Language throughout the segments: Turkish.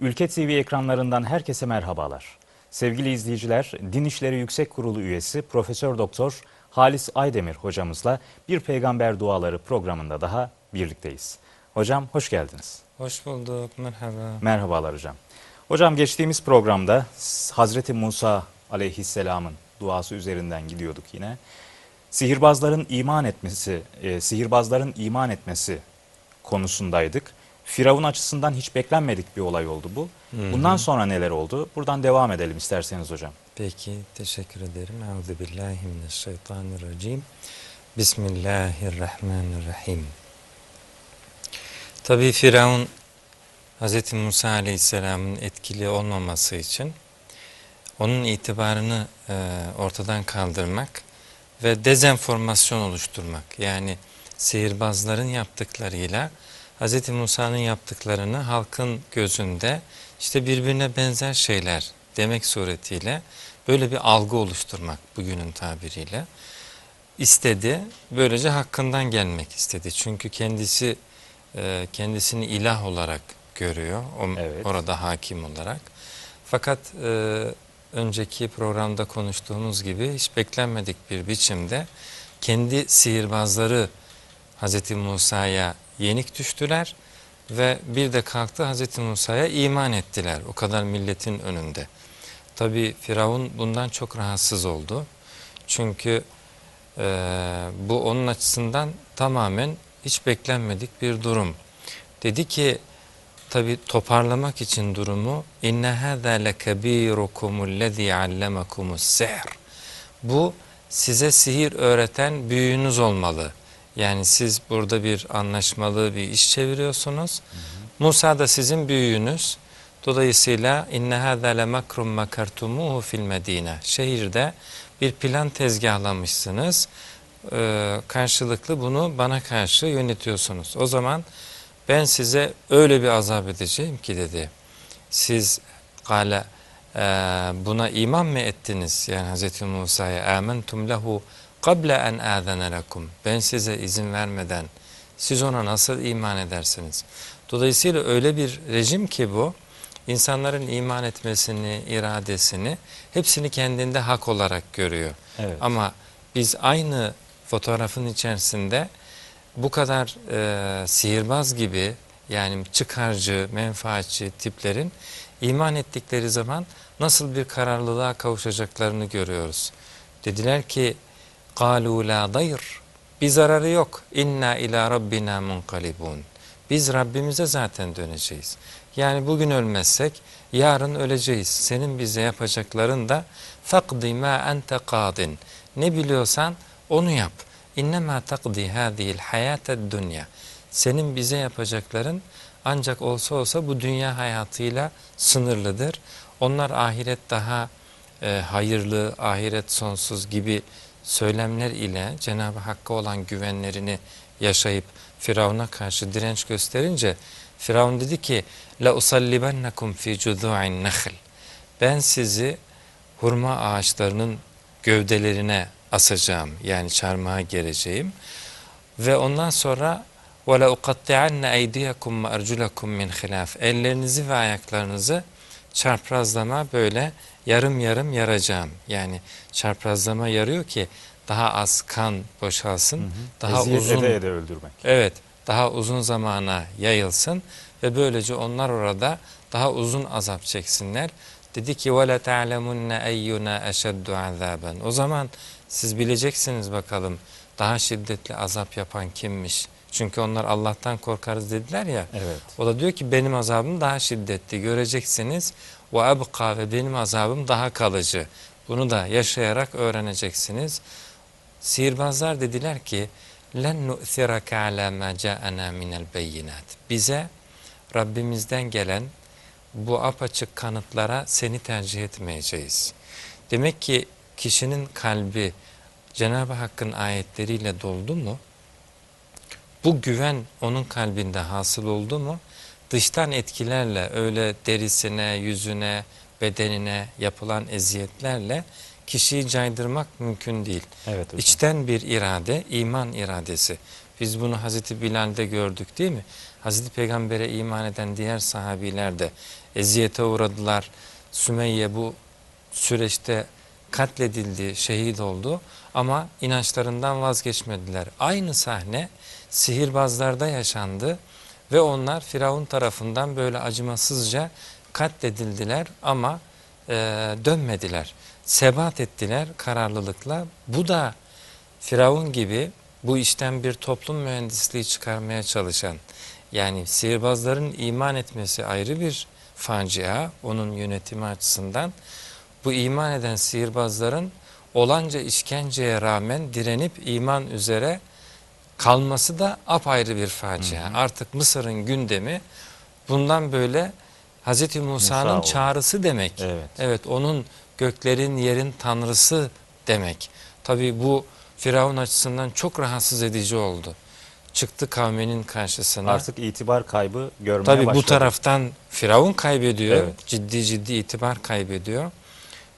Ülke TV ekranlarından herkese merhabalar. Sevgili izleyiciler, Din İşleri Yüksek Kurulu üyesi Profesör Doktor Halis Aydemir hocamızla Bir Peygamber Duaları programında daha birlikteyiz. Hocam hoş geldiniz. Hoş bulduk, merhaba. Merhabalar hocam. Hocam geçtiğimiz programda Hazreti Musa aleyhisselamın duası üzerinden gidiyorduk yine. Sihirbazların iman etmesi, e, sihirbazların iman etmesi konusundaydık. Firavun açısından hiç beklenmedik bir olay oldu bu. Bundan sonra neler oldu? Buradan devam edelim isterseniz hocam. Peki, teşekkür ederim. Euzubillahimineşşeytanirracim. Bismillahirrahmanirrahim. Tabi Firavun Hz. Musa Aleyhisselam'ın etkili olmaması için onun itibarını e, ortadan kaldırmak ve dezenformasyon oluşturmak yani sihirbazların yaptıklarıyla Hz. Musa'nın yaptıklarını halkın gözünde işte birbirine benzer şeyler demek suretiyle böyle bir algı oluşturmak bugünün tabiriyle istedi. Böylece hakkından gelmek istedi. Çünkü kendisi e, kendisini ilah olarak görüyor. O, Evet. Orada hakim olarak. Fakat e, önceki programda konuştuğumuz gibi hiç beklenmedik bir biçimde kendi sihirbazları Hz. Musa'ya yenik düştüler ve bir de kalktı Hz. Musa'ya iman ettiler o kadar milletin önünde. Tabi Firavun bundan çok rahatsız oldu. Çünkü e, bu onun açısından tamamen hiç beklenmedik bir durum. Dedi ki tabi toparlamak için durumu inne hâzâ lekebîrukumullezî allemakumus sihr. Bu size sihir öğreten büyüğünüz olmalı. Yani siz burada bir anlaşmalı bir iş çeviriyorsunuz. Musa da sizin büyüğünüz. Dolayısıyla inne hâzâ lemakrum makartumuhu fil medine. Şehirde bir plan tezgahlamışsınız. Ee, karşılıklı bunu bana karşı yönetiyorsunuz. O zaman ben size öyle bir azap edeceğim ki dedi. Siz kale e, buna iman mı ettiniz? Yani Hz. Musa'ya amentum lehu kable en âzene lekum. Ben size izin vermeden siz ona nasıl iman edersiniz? Dolayısıyla öyle bir rejim ki bu insanların iman etmesini, iradesini hepsini kendinde hak olarak görüyor. Evet. Ama biz aynı fotoğrafın içerisinde bu kadar e, sihirbaz gibi yani çıkarcı, menfaatçi tiplerin iman ettikleri zaman nasıl bir kararlılığa kavuşacaklarını görüyoruz. Dediler ki قَالُوا لَا ضَيْرٍ Bir zararı yok. İnna ila rabbina munqalibun. Biz Rabbimize zaten döneceğiz. Yani bugün ölmezsek yarın öleceğiz. Senin bize yapacakların da فَقْدِ مَا أَنْتَ قَادٍ Ne biliyorsan onu yap. İnnemâ takdi hâzihil hayâted dünya. Senin bize yapacakların ancak olsa olsa bu dünya hayatıyla sınırlıdır. Onlar ahiret daha e, hayırlı, ahiret sonsuz gibi söylemler ile Cenab-ı Hakk'a olan güvenlerini yaşayıp Firavun'a karşı direnç gösterince Firavun dedi ki la usallibannakum fi cudu'in nahl. Ben sizi hurma ağaçlarının gövdelerine asacağım yani çarmıha gereceğim ve ondan sonra ve la uqatti'anna eydiyakum ve erculakum min hilaf. Ellerinizi ve ayaklarınızı çarprazlama böyle yarım yarım yaracağım. Yani çarprazlama yarıyor ki daha az kan boşalsın, daha Eziyet uzun ede ede öldürmek. Evet, daha uzun zamana yayılsın ve böylece onlar orada daha uzun azap çeksinler. Dedi ki وَلَا تَعْلَمُنَّ اَيُّنَا اَشَدُّ عَذَابًا O zaman siz bileceksiniz bakalım daha şiddetli azap yapan kimmiş. Çünkü onlar Allah'tan korkarız dediler ya. Evet. O da diyor ki benim azabım daha şiddetli göreceksiniz. Ve abqa ve benim azabım daha kalıcı. Bunu da yaşayarak öğreneceksiniz. Sihirbazlar dediler ki len nu'thiraka ala ma ca'ana minel beyinat. Bize Rabbimizden gelen bu apaçık kanıtlara seni tercih etmeyeceğiz. Demek ki kişinin kalbi Cenab-ı Hakk'ın ayetleriyle doldu mu? Bu güven onun kalbinde hasıl oldu mu? Dıştan etkilerle öyle derisine, yüzüne, bedenine yapılan eziyetlerle kişiyi caydırmak mümkün değil. Evet hocam. İçten bir irade, iman iradesi. Biz bunu Hazreti Bilal'de gördük değil mi? Hazreti Peygamber'e iman eden diğer sahabiler de eziyete uğradılar. Sümeyye bu süreçte katledildi, şehit oldu ama inançlarından vazgeçmediler. Aynı sahne sihirbazlarda yaşandı ve onlar Firavun tarafından böyle acımasızca katledildiler ama e, dönmediler. Sebat ettiler kararlılıkla. Bu da Firavun gibi bu işten bir toplum mühendisliği çıkarmaya çalışan yani sihirbazların iman etmesi ayrı bir facia onun yönetimi açısından. Bu iman eden sihirbazların olanca işkenceye rağmen direnip iman üzere kalması da apayrı bir facia. Hı hı. Artık Mısır'ın gündemi bundan böyle Hz. Musa'nın oldu. çağrısı demek. Evet. Evet onun göklerin yerin tanrısı demek. Tabi bu Firavun açısından çok rahatsız edici oldu. Çıktı kavminin karşısına. Artık itibar kaybı görmeye Tabi başladı. bu taraftan Firavun kaybediyor. Evet. Ciddi ciddi itibar kaybediyor.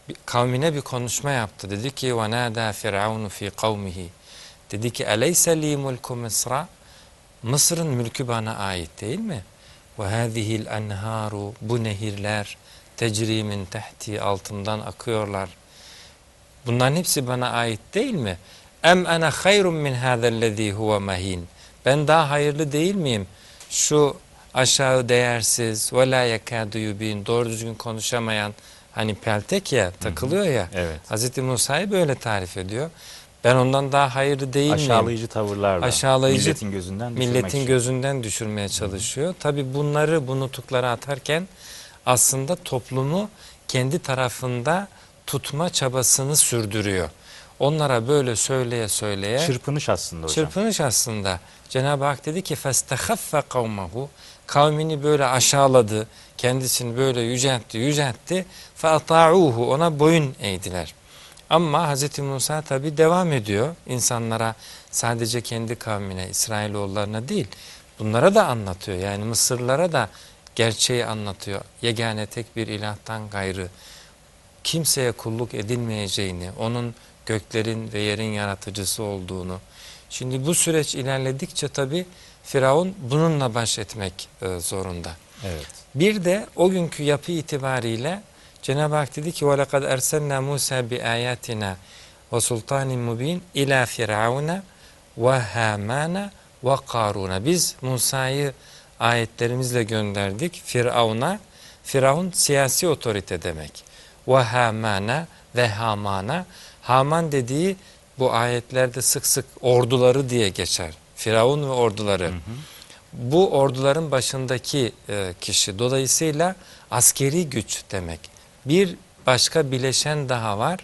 Bir- Kavmine bir konuşma yaptı. Dedi ki وَنَادَى فِرْعَوْنُ ف۪ي قَوْمِهِ Dedi ki eleyse li mulku Mısra? Mısır'ın mülkü bana ait değil mi? Ve hâzihil bu nehirler tecrimin tehti altından akıyorlar. Bunların hepsi bana ait değil mi? Em ene hayrun min hâzellezî huve mehin. Ben daha hayırlı değil miyim? Şu aşağı değersiz ve la yekâdu doğru düzgün konuşamayan hani peltek ya takılıyor ya. Evet. Hz. Musa'yı böyle tarif ediyor. Ben ondan daha hayırlı değil miyim? Aşağılayıcı tavırlarla. Aşağılayıcı- Milletin gözünden düşürmek Milletin için. gözünden düşürmeye çalışıyor. Tabi bunları bu nutuklara atarken aslında toplumu kendi tarafında tutma çabasını sürdürüyor. Onlara böyle söyleye söyleye Çırpınış aslında hocam. çırpınış aslında. Cenab-ı Hak dedi ki فَاسْتَخَفَّ قَوْمَهُ Kavmini böyle aşağıladı, kendisini böyle yüceltti, yüceltti. فَاَطَاعُوهُ Ona boyun eğdiler. Ama Hz. Musa tabi devam ediyor insanlara sadece kendi kavmine, İsrailoğullarına değil bunlara da anlatıyor. Yani Mısırlara da gerçeği anlatıyor. Yegane tek bir ilahtan gayrı kimseye kulluk edilmeyeceğini, onun göklerin ve yerin yaratıcısı olduğunu. Şimdi bu süreç ilerledikçe tabi Firavun bununla baş etmek e, zorunda. Evet. Bir de o günkü yapı itibariyle Cenab-ı Hak dedi ki وَلَقَدْ اَرْسَلْنَا مُوسَى بِآيَاتِنَا وَسُلْطَانٍ مُب۪ينَ اِلَى فِرْعَوْنَ وَهَامَانَ وَقَارُونَ Biz Musa'yı ayetlerimizle gönderdik Firavun'a. Firavun siyasi otorite demek. وَهَامَانَ ve Haman'a. Haman dediği bu ayetlerde sık sık orduları diye geçer. Firavun ve orduları. Bu orduların başındaki e, kişi. Dolayısıyla askeri güç demek. Bir başka bileşen daha var.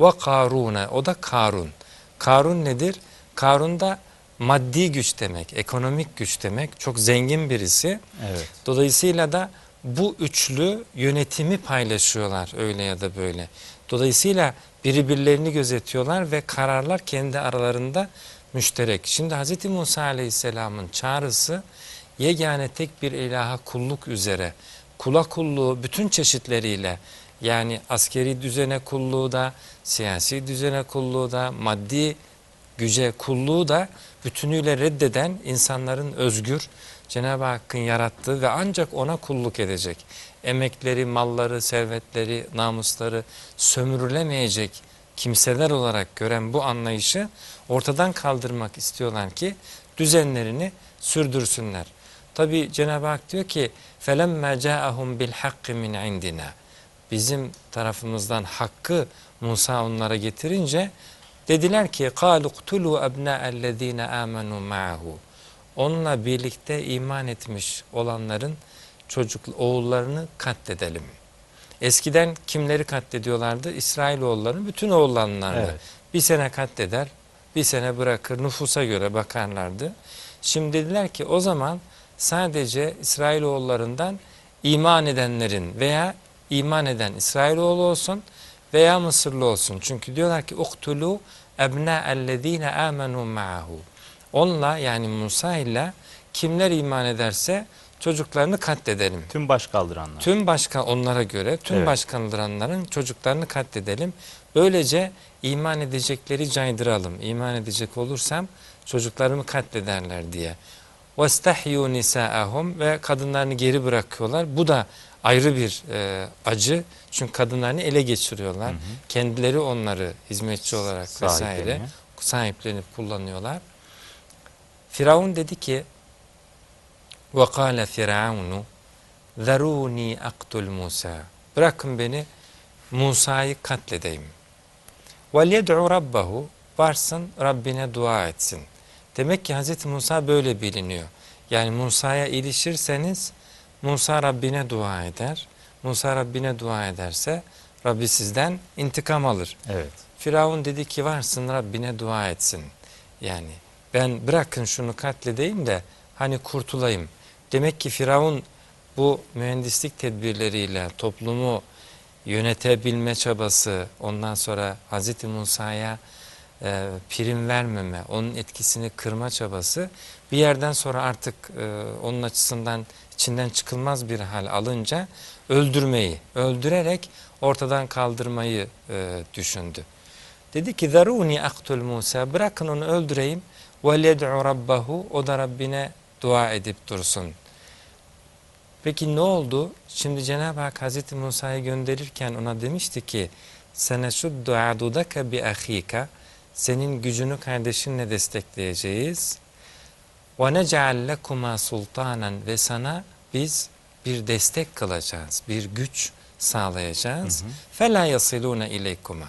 Ve Karune. O da Karun. Karun nedir? Karun da maddi güç demek, ekonomik güç demek. Çok zengin birisi. Evet. Dolayısıyla da bu üçlü yönetimi paylaşıyorlar öyle ya da böyle. Dolayısıyla birbirlerini gözetiyorlar ve kararlar kendi aralarında müşterek. Şimdi Hz. Musa Aleyhisselam'ın çağrısı yegane tek bir ilaha kulluk üzere. Kula kulluğu bütün çeşitleriyle yani askeri düzene kulluğu da, siyasi düzene kulluğu da, maddi güce kulluğu da bütünüyle reddeden insanların özgür Cenab-ı Hakk'ın yarattığı ve ancak ona kulluk edecek. Emekleri, malları, servetleri, namusları sömürülemeyecek kimseler olarak gören bu anlayışı ortadan kaldırmak istiyorlar ki düzenlerini sürdürsünler. Tabi Cenab-ı Hak diyor ki فَلَمَّا جَاءَهُمْ بِالْحَقِّ مِنْ عِنْدِنَا Bizim tarafımızdan hakkı Musa onlara getirince dediler ki قَالُ اقْتُلُوا أَبْنَاءَ الَّذ۪ينَ آمَنُوا مَعَهُ Onunla birlikte iman etmiş olanların çocuk oğullarını katledelim. Eskiden kimleri katlediyorlardı? İsrailoğullarının bütün oğullarını. Evet. Bir sene katleder, bir sene bırakır, nüfusa göre bakarlardı. Şimdi dediler ki o zaman sadece İsrailoğullarından iman edenlerin veya iman eden İsrailoğlu olsun veya Mısırlı olsun. Çünkü diyorlar ki uktulu ebnâ'ellezîne âmenû ma'ahu. Onunla yani Musa ile kimler iman ederse çocuklarını katledelim. Tüm baş kaldıranlar. Tüm başka onlara göre tüm Evet. baş kaldıranların çocuklarını katledelim. Böylece iman edecekleri caydıralım. İman edecek olursam çocuklarımı katlederler diye. وَاسْتَحْيُوا نِسَاءَهُمْ Ve kadınlarını geri bırakıyorlar. Bu da ayrı bir e, acı. Çünkü kadınlarını ele geçiriyorlar. Hı hı. Kendileri onları hizmetçi olarak vesaire Sahipleniyor. sahiplenip kullanıyorlar. Firavun dedi ki وَقَالَ فِرَعَوْنُ ذَرُونِي أَقْتُلْ Musa. Bırakın beni Musa'yı katledeyim. وَلْيَدْعُ رَبَّهُ Varsın Rabbine dua etsin. Demek ki Hz. Musa böyle biliniyor. Yani Musa'ya ilişirseniz Musa Rabbine dua eder. Musa Rabbine dua ederse Rabbi sizden intikam alır. Evet. Firavun dedi ki varsın Rabbine dua etsin. Yani ben bırakın şunu katledeyim de hani kurtulayım. Demek ki Firavun bu mühendislik tedbirleriyle toplumu yönetebilme çabası ondan sonra Hz. Musa'ya e, prim vermeme, onun etkisini kırma çabası bir yerden sonra artık e, onun açısından içinden çıkılmaz bir hal alınca öldürmeyi, öldürerek ortadan kaldırmayı e, düşündü. Dedi ki zaruni aktul Musa bırakın onu öldüreyim ve led'u rabbahu o da Rabbine dua edip dursun. Peki ne oldu? Şimdi Cenab-ı Hak Hazreti Musa'yı gönderirken ona demişti ki seneşuddu adudaka bi ahika senin gücünü kardeşinle destekleyeceğiz. Ve nec'al lekuma sultanen ve sana biz bir destek kılacağız, bir güç sağlayacağız. Fela yasiluna ileykuma.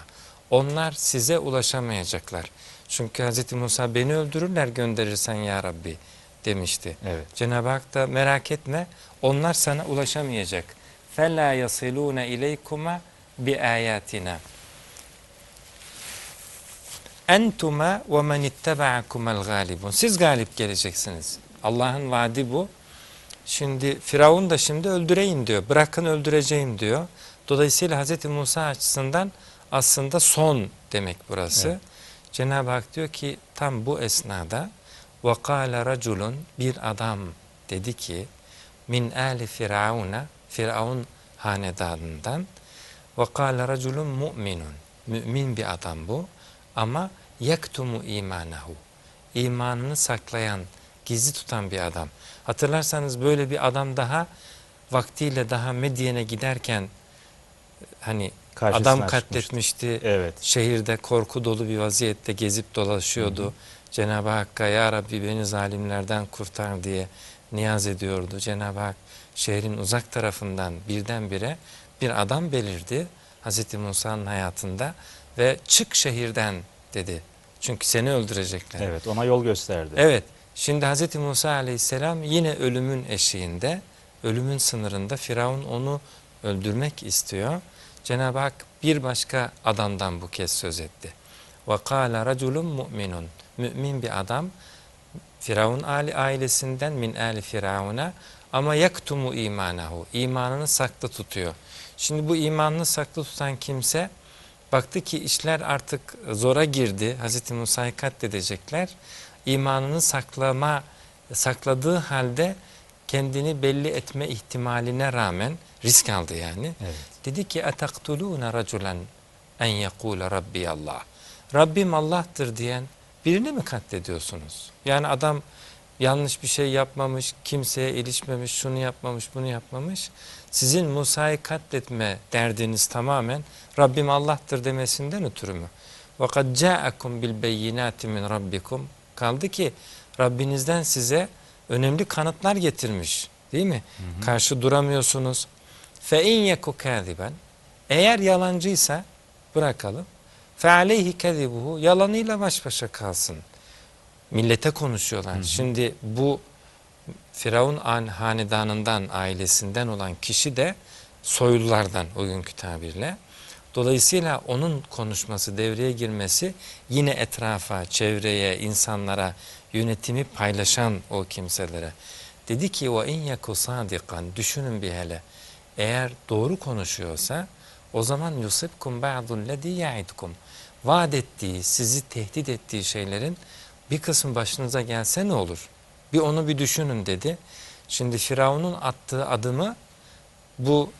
Onlar size ulaşamayacaklar. Çünkü Hz. Musa beni öldürürler gönderirsen ya Rabbi demişti. Evet. Cenab-ı Hak da merak etme onlar sana ulaşamayacak. فَلَا يَصِلُونَ اِلَيْكُمَا بِآيَاتِنَا Entuma ve men ittaba'akumul galibun. Siz galip geleceksiniz. Allah'ın vaadi bu. Şimdi Firavun da şimdi öldüreyim diyor. Bırakın öldüreceğim diyor. Dolayısıyla Hz. Musa açısından aslında son demek burası. Evet. Cenab-ı Hak diyor ki tam bu esnada وَقَالَ raculun bir adam dedi ki min ali firavuna Firavun hanedanından وَقَالَ raculun mu'minun mümin bir adam bu ama yaktumu imanahu imanını saklayan gizli tutan bir adam hatırlarsanız böyle bir adam daha vaktiyle daha Medyen'e giderken hani Karşısına adam çıkmıştı. katletmişti Evet. şehirde korku dolu bir vaziyette gezip dolaşıyordu. Cenab-ı Hakk'a ya Rabbi beni zalimlerden kurtar diye niyaz ediyordu. Cenab-ı Hak şehrin uzak tarafından birdenbire bir adam belirdi Hz. Musa'nın hayatında ve çık şehirden dedi. Çünkü seni öldürecekler. Evet. Ona yol gösterdi. Evet. Şimdi Hz. Musa aleyhisselam yine ölümün eşiğinde, ölümün sınırında Firavun onu öldürmek istiyor. Cenab-ı Hak bir başka adamdan bu kez söz etti. وَقَالَ رَجُلٌ mu'minun. Mümin bir adam, Firavun aile- ailesinden min ali firavuna ama yaktumu imanahu. imanını saklı tutuyor. Şimdi bu imanını saklı tutan kimse baktı ki işler artık zora girdi. Hz. Musa'yı katledecekler. İmanını saklama sakladığı halde kendini belli etme ihtimaline rağmen risk aldı yani. Evet. Dedi ki ataktuluna raculen en yekule rabbi Allah. Rabbim Allah'tır diyen birini mi katlediyorsunuz? Yani adam yanlış bir şey yapmamış, kimseye ilişmemiş, şunu yapmamış, bunu yapmamış. Sizin Musa'yı katletme derdiniz tamamen Rabbim Allah'tır demesinden ötürü mü? وَقَدْ جَاءَكُمْ بِالْبَيِّنَاتِ مِنْ رَبِّكُمْ Kaldı ki Rabbinizden size önemli kanıtlar getirmiş. Değil mi? Karşı duramıyorsunuz. فَاِنْ يَكُ كَاذِبًا Eğer yalancıysa bırakalım. فَعَلَيْهِ كَذِبُهُ Yalanıyla baş başa kalsın. Millete konuşuyorlar. Şimdi bu Firavun an- hanedanından, ailesinden olan kişi de soylulardan o günkü tabirle. Dolayısıyla onun konuşması, devreye girmesi yine etrafa, çevreye, insanlara, yönetimi paylaşan o kimselere. Dedi ki o in yaku sadikan düşünün bir hele. Eğer doğru konuşuyorsa o zaman yusibkum ba'dul lezi ya'idkum. Vaat ettiği, sizi tehdit ettiği şeylerin bir kısmı başınıza gelse ne olur? Bir onu bir düşünün dedi. Şimdi Firavun'un attığı adımı bu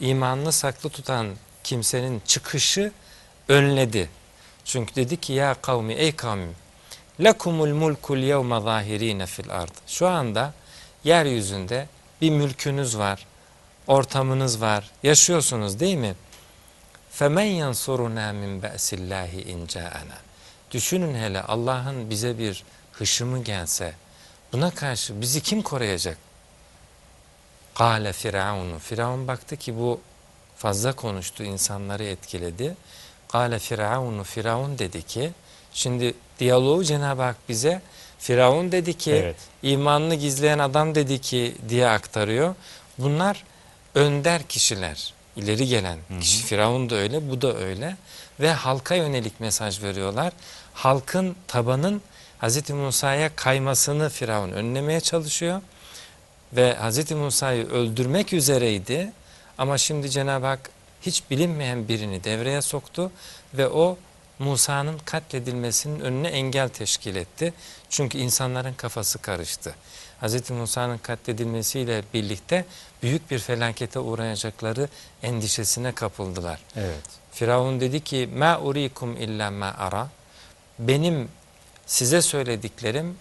imanını saklı tutan kimsenin çıkışı önledi. Çünkü dedi ki ya kavmi ey kavmim lekumul mulkul yevme zahirine fil ard. Şu anda yeryüzünde bir mülkünüz var, ortamınız var, yaşıyorsunuz değil mi? Femen yansuruna min ba'sillahi in ca'ana. Düşünün hele Allah'ın bize bir hışımı gelse buna karşı bizi kim koruyacak? Kale firavunu. Firavun baktı ki bu fazla konuştu, insanları etkiledi. Kale firavunu. Firavun dedi ki, şimdi diyaloğu Cenab-ı Hak bize Firavun dedi ki, Evet. imanını gizleyen adam dedi ki diye aktarıyor. Bunlar önder kişiler, ileri gelen kişi. Firavun da öyle, bu da öyle. Ve halka yönelik mesaj veriyorlar. Halkın, tabanın Hz. Musa'ya kaymasını Firavun önlemeye çalışıyor. Ve Hz. Musa'yı öldürmek üzereydi. Ama şimdi Cenab-ı Hak hiç bilinmeyen birini devreye soktu ve o Musa'nın katledilmesinin önüne engel teşkil etti. Çünkü insanların kafası karıştı. Hz. Musa'nın katledilmesiyle birlikte büyük bir felakete uğrayacakları endişesine kapıldılar. Evet. Firavun dedi ki ma urikum illa ma ara. Benim size söylediklerim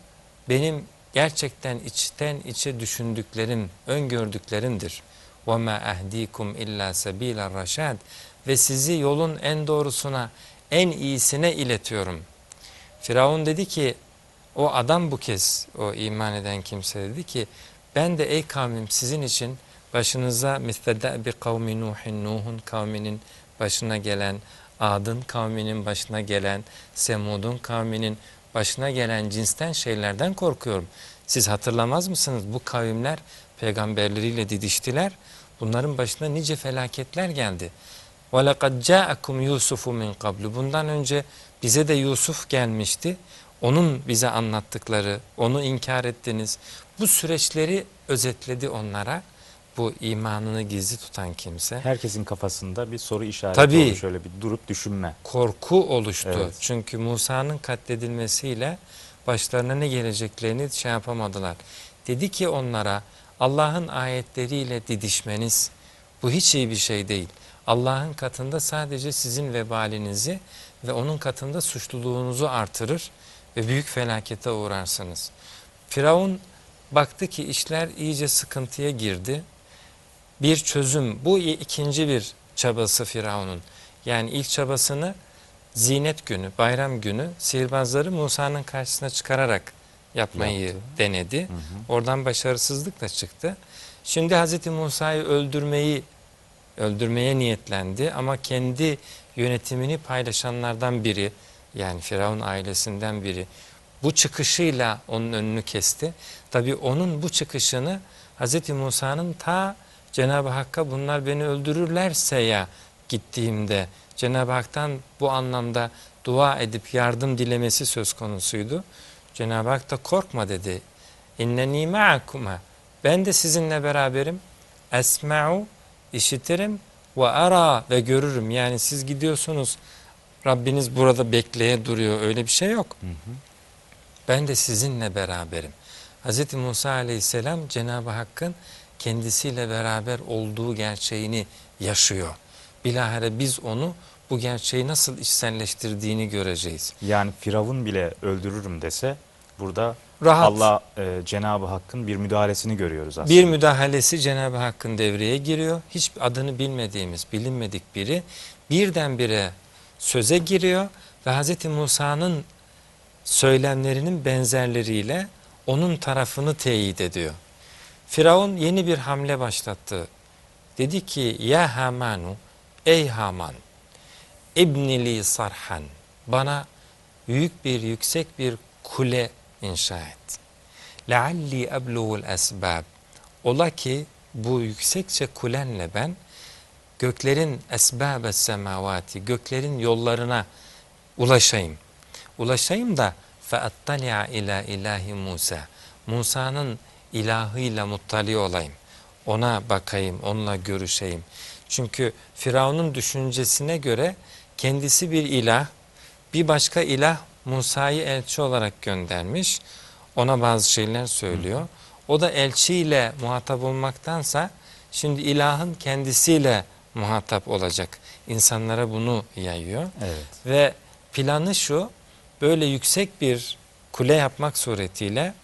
benim gerçekten içten içe düşündüklerim, öngördüklerimdir. Ma ahdikum illa sabila raşad ve sizi yolun en doğrusuna, en iyisine iletiyorum. Firavun dedi ki o adam bu kez o iman eden kimse dedi ki ben de ey kavmim sizin için başınıza mislede bir kavmi Nuhin Nuh'un kavminin başına gelen Ad'ın kavminin başına gelen Semud'un kavminin başına gelen cinsten şeylerden korkuyorum. Siz hatırlamaz mısınız bu kavimler peygamberleriyle didiştiler. Bunların başına nice felaketler geldi. وَلَقَدْ جَاءَكُمْ يُوسُفُ مِنْ قَبْلُ Bundan önce bize de Yusuf gelmişti. Onun bize anlattıkları, onu inkar ettiniz. Bu süreçleri özetledi onlara. Bu imanını gizli tutan kimse. Herkesin kafasında bir soru işareti Tabii. oldu. Şöyle bir durup düşünme. korku oluştu. Evet. Çünkü Musa'nın katledilmesiyle başlarına ne geleceklerini şey yapamadılar. Dedi ki onlara Allah'ın ayetleriyle didişmeniz bu hiç iyi bir şey değil. Allah'ın katında sadece sizin vebalinizi ve onun katında suçluluğunuzu artırır ve büyük felakete uğrarsınız. Firavun baktı ki işler iyice sıkıntıya girdi. Bir çözüm, bu ikinci bir çabası Firavun'un. Yani ilk çabasını zinet günü, bayram günü sihirbazları Musa'nın karşısına çıkararak yapmayı Yaptı. denedi. Oradan başarısızlık da çıktı. Şimdi Hz. Musa'yı öldürmeyi öldürmeye niyetlendi ama kendi yönetimini paylaşanlardan biri yani Firavun ailesinden biri bu çıkışıyla onun önünü kesti. Tabi onun bu çıkışını Hz. Musa'nın ta Cenab-ı Hakk'a bunlar beni öldürürlerse ya gittiğimde Cenab-ı Hak'tan bu anlamda dua edip yardım dilemesi söz konusuydu. Cenab-ı Hak da korkma dedi. İnneni ma'akuma. Ben de sizinle beraberim. Esma'u işitirim ve ara ve görürüm. Yani siz gidiyorsunuz Rabbiniz burada bekleye duruyor. Öyle bir şey yok. Ben de sizinle beraberim. Hz. Musa aleyhisselam Cenab-ı Hakk'ın kendisiyle beraber olduğu gerçeğini yaşıyor. Bilahare biz onu bu gerçeği nasıl içselleştirdiğini göreceğiz. Yani Firavun bile öldürürüm dese burada Rahat. Allah e, Cenab-ı Hakk'ın bir müdahalesini görüyoruz aslında. Bir müdahalesi Cenab-ı Hakk'ın devreye giriyor. Hiç adını bilmediğimiz, bilinmedik biri birdenbire söze giriyor ve Hz. Musa'nın söylemlerinin benzerleriyle onun tarafını teyit ediyor. Firavun yeni bir hamle başlattı. Dedi ki ya Hamanu ey Haman İbnili sarhan bana büyük bir yüksek bir kule inşa et. Lealli eblugul esbab ola ki bu yüksekçe kulenle ben göklerin esbabes semavati göklerin yollarına ulaşayım. Ulaşayım da feattali'a ila ilahi Musa. Musa'nın ilahıyla muttali olayım. Ona bakayım, onunla görüşeyim. Çünkü Firavun'un düşüncesine göre kendisi bir ilah, bir başka ilah Musa'yı elçi olarak göndermiş. Ona bazı şeyler söylüyor. O da elçiyle muhatap olmaktansa şimdi ilahın kendisiyle muhatap olacak. İnsanlara bunu yayıyor. Evet. Ve planı şu, böyle yüksek bir kule yapmak suretiyle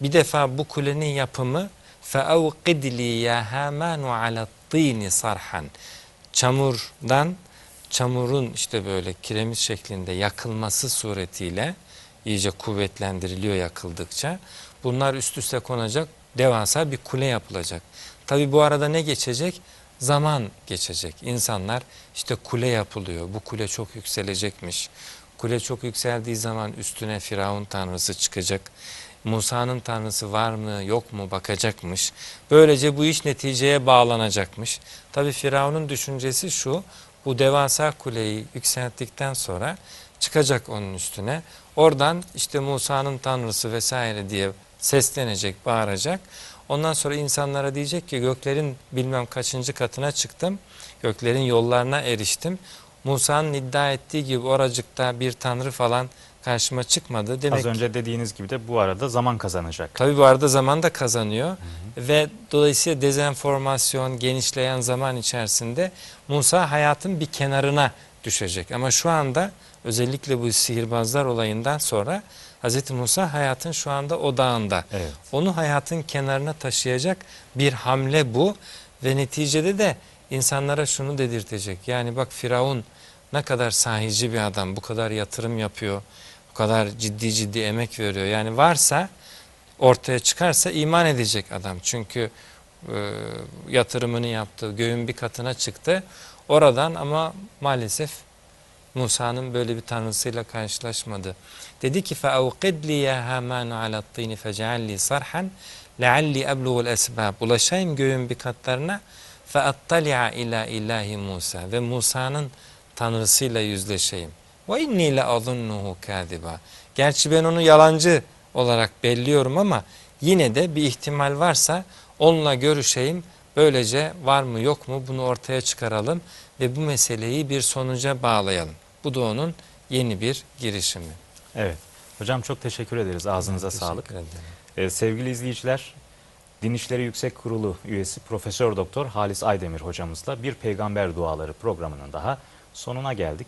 bir defa bu kulenin yapımı فَاَوْقِدْ لِي يَا هَامَانُ عَلَى الطِّينِ sarhan Çamurdan, çamurun işte böyle kiremit şeklinde yakılması suretiyle iyice kuvvetlendiriliyor yakıldıkça. Bunlar üst üste konacak, devasa bir kule yapılacak. Tabi bu arada ne geçecek? Zaman geçecek. İnsanlar işte kule yapılıyor, bu kule çok yükselecekmiş. Kule çok yükseldiği zaman üstüne Firavun tanrısı çıkacak. Musa'nın tanrısı var mı yok mu bakacakmış. Böylece bu iş neticeye bağlanacakmış. Tabi Firavun'un düşüncesi şu, bu devasa kuleyi yükselttikten sonra çıkacak onun üstüne. Oradan işte Musa'nın tanrısı vesaire diye seslenecek, bağıracak. Ondan sonra insanlara diyecek ki göklerin bilmem kaçıncı katına çıktım. Göklerin yollarına eriştim. Musa'nın iddia ettiği gibi oracıkta bir tanrı falan karşıma çıkmadı. Demek Az önce dediğiniz gibi de bu arada zaman kazanacak. Tabii bu arada zaman da kazanıyor ve dolayısıyla dezenformasyon genişleyen zaman içerisinde Musa hayatın bir kenarına düşecek. Ama şu anda özellikle bu sihirbazlar olayından sonra Hz. Musa hayatın şu anda odağında. Evet. Onu hayatın kenarına taşıyacak bir hamle bu ve neticede de insanlara şunu dedirtecek. Yani bak Firavun ne kadar sahici bir adam, bu kadar yatırım yapıyor, bu kadar ciddi ciddi emek veriyor. Yani varsa ortaya çıkarsa iman edecek adam. Çünkü e, yatırımını yaptı, göğün bir katına çıktı. Oradan ama maalesef Musa'nın böyle bir tanrısıyla karşılaşmadı. Dedi ki فَاَوْقِدْ لِي يَا هَامَانُ عَلَى الطِّينِ فَجَعَلْ لِي صَرْحًا لَعَلِّي أَبْلُغُ الْأَسْبَابِ Ulaşayım göğün bir katlarına فَاَطَّلِعَ ila ilahi Musa ve Musa'nın tanrısıyla yüzleşeyim. Ve inni le azunnuhu kâdiba. Gerçi ben onu yalancı olarak belliyorum ama yine de bir ihtimal varsa onunla görüşeyim. Böylece var mı yok mu bunu ortaya çıkaralım ve bu meseleyi bir sonuca bağlayalım. Bu da onun yeni bir girişimi. Evet. Hocam çok teşekkür ederiz. Ağzınıza teşekkür sağlık. Ee, sevgili izleyiciler, Din İşleri Yüksek Kurulu üyesi Profesör Doktor Halis Aydemir hocamızla Bir Peygamber Duaları programının daha sonuna geldik.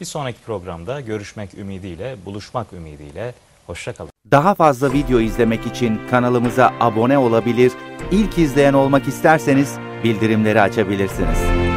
Bir sonraki programda görüşmek ümidiyle, buluşmak ümidiyle hoşçakalın. Daha fazla video izlemek için kanalımıza abone olabilir, ilk izleyen olmak isterseniz bildirimleri açabilirsiniz.